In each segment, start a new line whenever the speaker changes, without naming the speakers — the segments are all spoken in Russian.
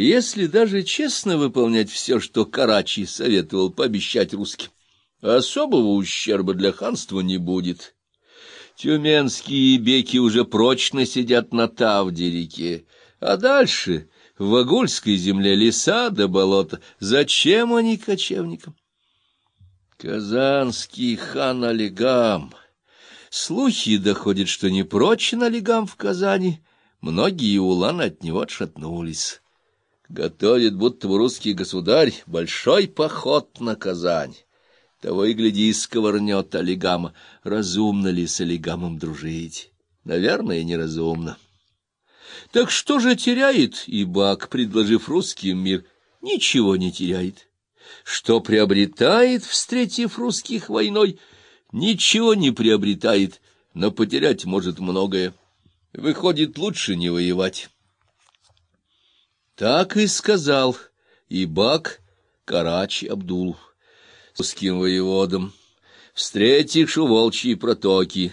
если даже честно выполнять все, что Карачи советовал пообещать русским, особого ущерба для ханства не будет. Тюменские беки уже прочно сидят на Тавде-реке, а дальше в Агульской земле леса да болота. Зачем они кочевникам? Казанский хан Олегам. Слухи доходят, что не прочен Олегам в Казани. Многие уланы от него отшатнулись. Готовит, будто бы русский государь, большой поход на Казань. Того и гляди, сковырнет Олегама. Разумно ли с Олегамом дружить? Наверное, неразумно. Так что же теряет Ибак, предложив русским мир? Ничего не теряет. Что приобретает, встретив русских войной? Ничего не приобретает, но потерять может многое. Выходит, лучше не воевать. Так и сказал Ибак Карачи Абдул русским воеводам. Встретишь у волчьей протоки,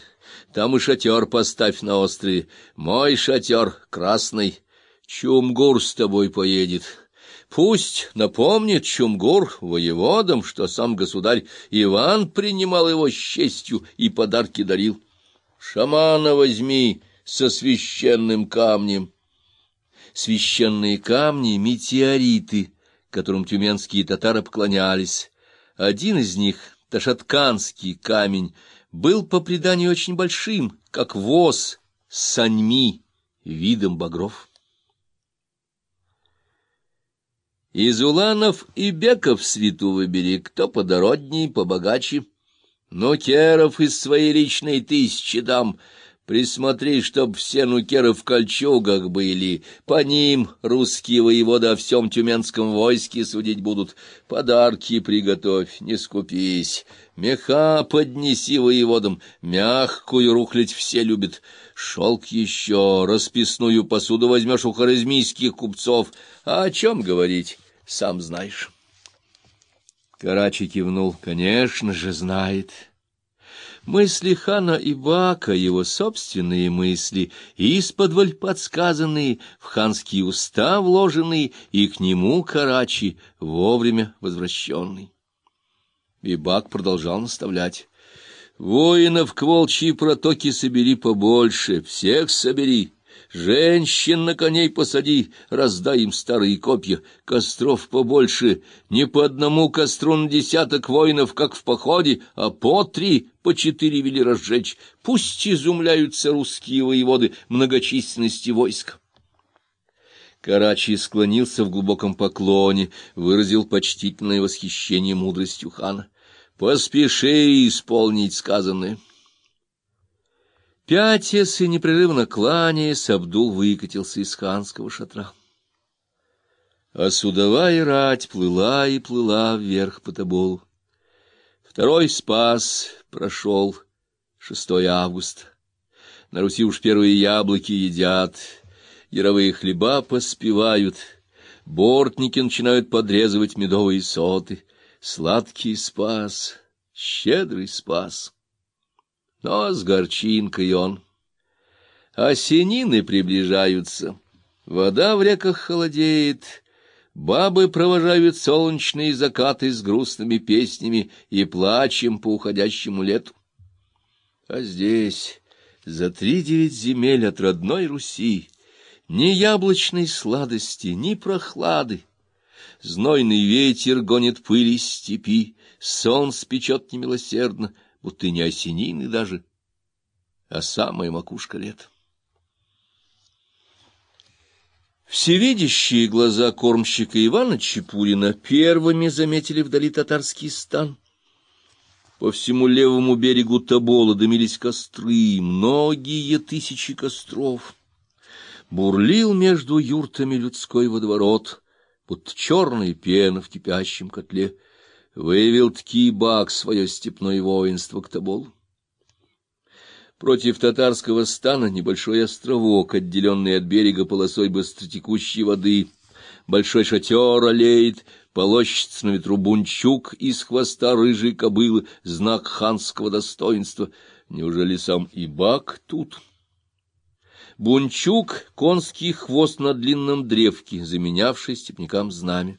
там и шатер поставь на острове. Мой шатер красный. Чумгур с тобой поедет. Пусть напомнит Чумгур воеводам, что сам государь Иван принимал его с честью и подарки дарил. Шамана возьми со священным камнем. Священные камни — метеориты, которым тюменские татары поклонялись. Один из них, Ташатканский камень, был по преданию очень большим, как воз с саньми, видом багров. Из уланов и беков свету выбери, кто подородней, побогаче, но керов из своей личной тысячи дам — Присмотри, чтоб все нукеры в кольчугах были, по ним русские воеводы о всем тюменском войске судить будут. Подарки приготовь, не скупись, меха поднеси воеводам, мягкую рухлядь все любят. Шелк еще, расписную посуду возьмешь у харизмийских купцов, а о чем говорить, сам знаешь. Карачи кивнул, конечно же, знает. Мысли хана и Бака, его собственные мысли, исподволь подсказанные, в ханские уста вложенные, и к нему Карачи, вовремя возвращенный. И Бак продолжал наставлять. «Воинов к волчьей протоке собери побольше, всех собери». Женщин на коней посади, раздай им старые копья, костров побольше, не по одному костру на десяток воинов, как в походе, а по три, по четыре вели разжечь. Пусть изумляются русские воеводы многочисленности войск. Карачи склонился в глубоком поклоне, выразил почтительное восхищение мудростью хана. «Поспеши исполнить сказанное». Пятясь и непрерывно кланяясь, Абдул выкатился из ханского шатра. А судовая рать плыла и плыла вверх по Тоболу. Второй спас прошел 6 августа. На Руси уж первые яблоки едят, яровые хлеба поспевают, бортники начинают подрезывать медовые соты. Сладкий спас, щедрый спас но с горчинкой он. Осенины приближаются, вода в реках холодеет, бабы провожают солнечные закаты с грустными песнями и плачем по уходящему лету. А здесь, за три девять земель от родной Руси, ни яблочной сладости, ни прохлады, Знойный ветер гонит пыли степи, Солнце печет немилосердно, будто и не осенины даже, а самая макушка лет. Всевидящие глаза кормщика Ивана Чепурина первыми заметили вдали татарский стан. По всему левому берегу Тобола дымились костры, многие тысячи костров. Бурлил между юртами людской водоворот, будто черная пена в кипящем котле — Выявил Ткибак свое степное воинство к Тоболу. Против татарского стана небольшой островок, отделенный от берега полосой быстротекущей воды. Большой шатер олеет, полощется на ветру бунчук из хвоста рыжей кобылы, знак ханского достоинства. Неужели сам Ибак тут? Бунчук — конский хвост на длинном древке, заменявший степнякам знамя.